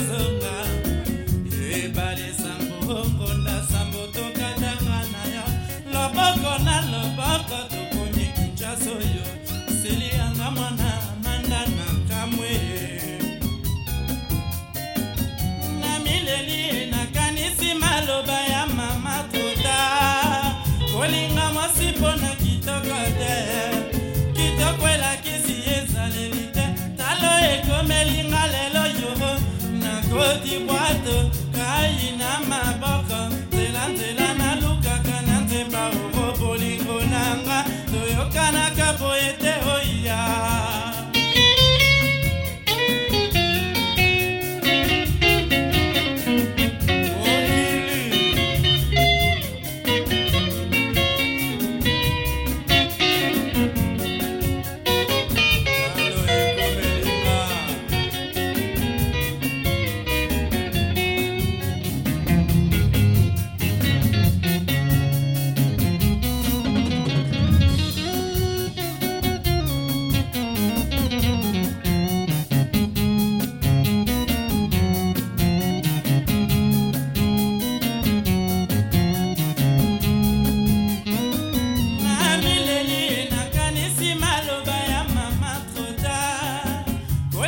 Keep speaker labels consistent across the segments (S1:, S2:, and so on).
S1: kozonga ebale sambongo na sambo tokatanga na yo loboko na loboko tokomi kinjasoyo seli yanga mwana another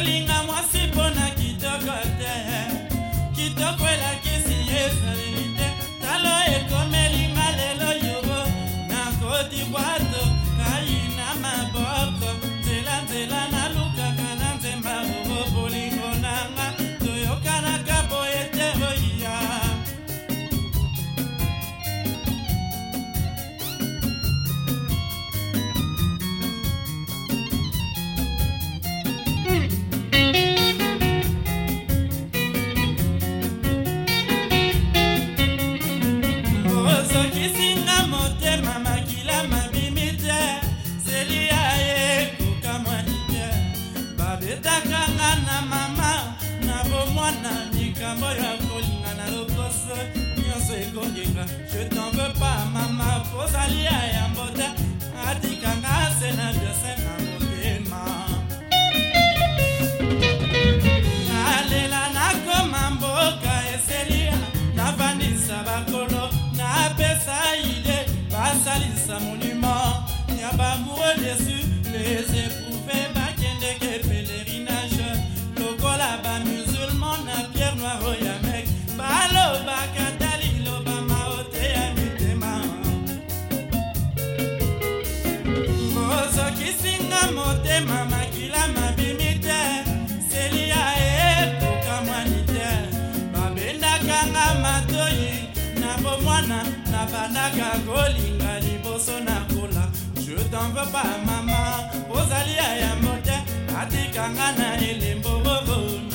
S1: Galing ang asalia yango te atikanga se na biose na motema nalela nakoma mboka eselia navandisa bakolo napesa ide basalisa monima ya bamour desu les motema makila mabimi te selia ekokamwani te babendakanga matoyi na bomwana na bandaka kolinga liboso na kola je t'en veux pas mama ozali ya yambo te atikanga na elembo